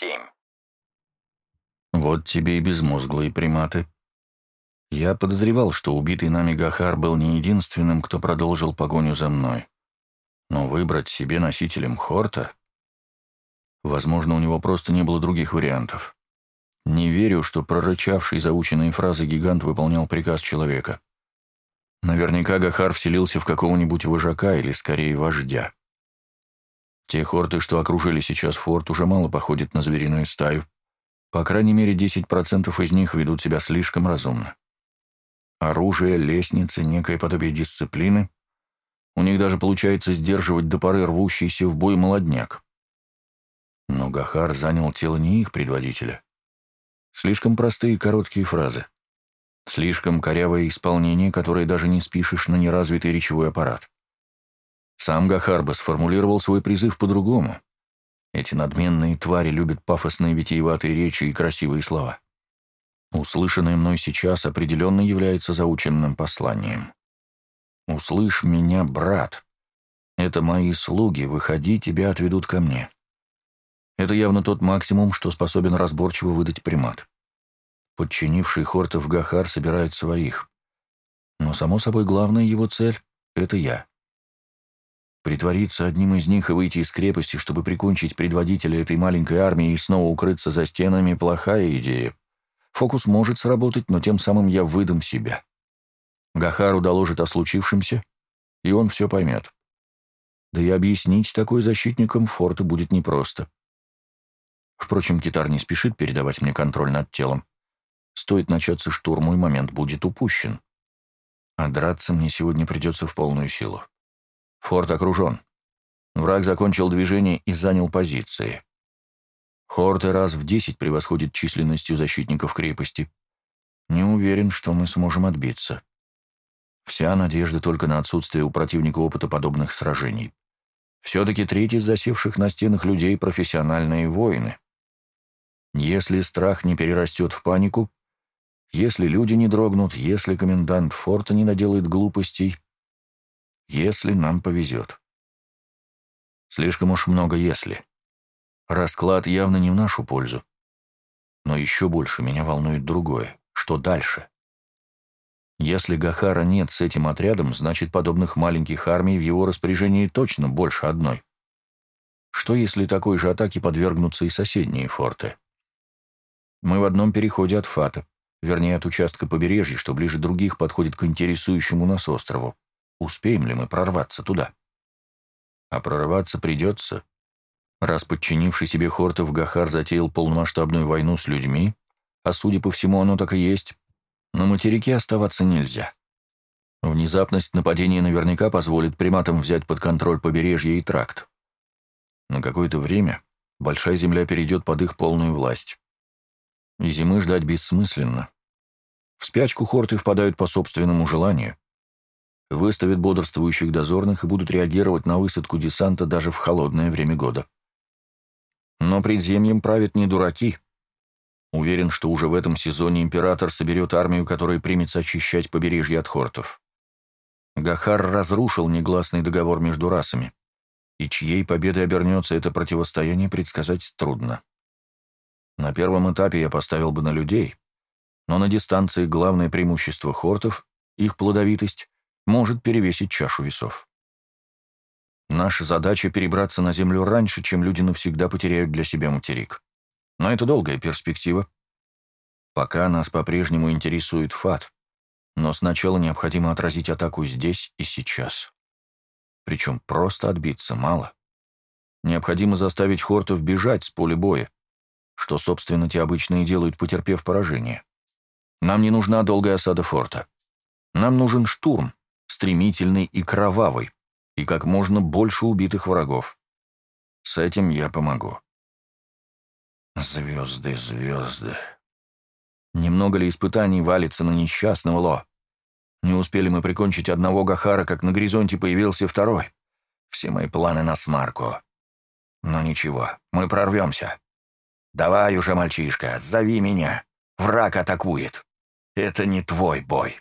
семь. Вот тебе и безмозглые приматы. Я подозревал, что убитый нами Гахар был не единственным, кто продолжил погоню за мной. Но выбрать себе носителем Хорта... Возможно, у него просто не было других вариантов. Не верю, что прорычавший заученные фразы гигант выполнял приказ человека. Наверняка Гахар вселился в какого-нибудь вожака или, скорее, вождя. Те хорты, что окружили сейчас форт, уже мало походят на звериную стаю. По крайней мере, 10% из них ведут себя слишком разумно. Оружие, лестницы, некое подобие дисциплины. У них даже получается сдерживать до поры рвущийся в бой молодняк. Но Гахар занял тело не их предводителя. Слишком простые короткие фразы. Слишком корявое исполнение, которое даже не спишешь на неразвитый речевой аппарат. Сам Гахар бы сформулировал свой призыв по-другому. Эти надменные твари любят пафосные витиеватые речи и красивые слова. Услышанное мной сейчас определенно является заученным посланием. «Услышь меня, брат. Это мои слуги, выходи, тебя отведут ко мне». Это явно тот максимум, что способен разборчиво выдать примат. Подчинивший Хортов Гахар собирает своих. Но, само собой, главная его цель — это я. Притвориться одним из них и выйти из крепости, чтобы прикончить предводителя этой маленькой армии и снова укрыться за стенами — плохая идея. Фокус может сработать, но тем самым я выдам себя. Гахару доложит о случившемся, и он все поймет. Да и объяснить такой защитникам форта будет непросто. Впрочем, китар не спешит передавать мне контроль над телом. Стоит начаться штурм, мой момент будет упущен. А драться мне сегодня придется в полную силу. Форт окружен. Враг закончил движение и занял позиции. Хорты раз в десять превосходит численностью защитников крепости. Не уверен, что мы сможем отбиться. Вся надежда только на отсутствие у противника опыта подобных сражений. Все-таки треть из засевших на стенах людей — профессиональные воины. Если страх не перерастет в панику, если люди не дрогнут, если комендант форта не наделает глупостей, если нам повезет. Слишком уж много «если». Расклад явно не в нашу пользу. Но еще больше меня волнует другое. Что дальше? Если Гахара нет с этим отрядом, значит, подобных маленьких армий в его распоряжении точно больше одной. Что если такой же атаке подвергнутся и соседние форты? Мы в одном переходе от Фата, вернее, от участка побережья, что ближе других подходит к интересующему нас острову. Успеем ли мы прорваться туда? А прорваться придется. Раз подчинивший себе Хортов Гахар затеял полномасштабную войну с людьми, а судя по всему оно так и есть, на материке оставаться нельзя. Внезапность нападения наверняка позволит приматам взять под контроль побережье и тракт. На какое-то время Большая Земля перейдет под их полную власть и зимы ждать бессмысленно. В спячку хорты впадают по собственному желанию. Выставят бодрствующих дозорных и будут реагировать на высадку десанта даже в холодное время года. Но предземьем правят не дураки. Уверен, что уже в этом сезоне император соберет армию, которая примется очищать побережье от хортов. Гахар разрушил негласный договор между расами, и чьей победой обернется это противостояние, предсказать трудно. На первом этапе я поставил бы на людей, но на дистанции главное преимущество хортов, их плодовитость, может перевесить чашу весов. Наша задача — перебраться на Землю раньше, чем люди навсегда потеряют для себя материк. Но это долгая перспектива. Пока нас по-прежнему интересует ФАТ, но сначала необходимо отразить атаку здесь и сейчас. Причем просто отбиться мало. Необходимо заставить хортов бежать с поля боя, что, собственно, те обычно и делают, потерпев поражение. Нам не нужна долгая осада форта. Нам нужен штурм, стремительный и кровавый, и как можно больше убитых врагов. С этим я помогу. Звезды, звезды. Немного ли испытаний валится на несчастного Ло? Не успели мы прикончить одного Гахара, как на горизонте появился второй. Все мои планы на смарку. Но ничего, мы прорвемся. «Давай уже, мальчишка, зови меня. Враг атакует. Это не твой бой».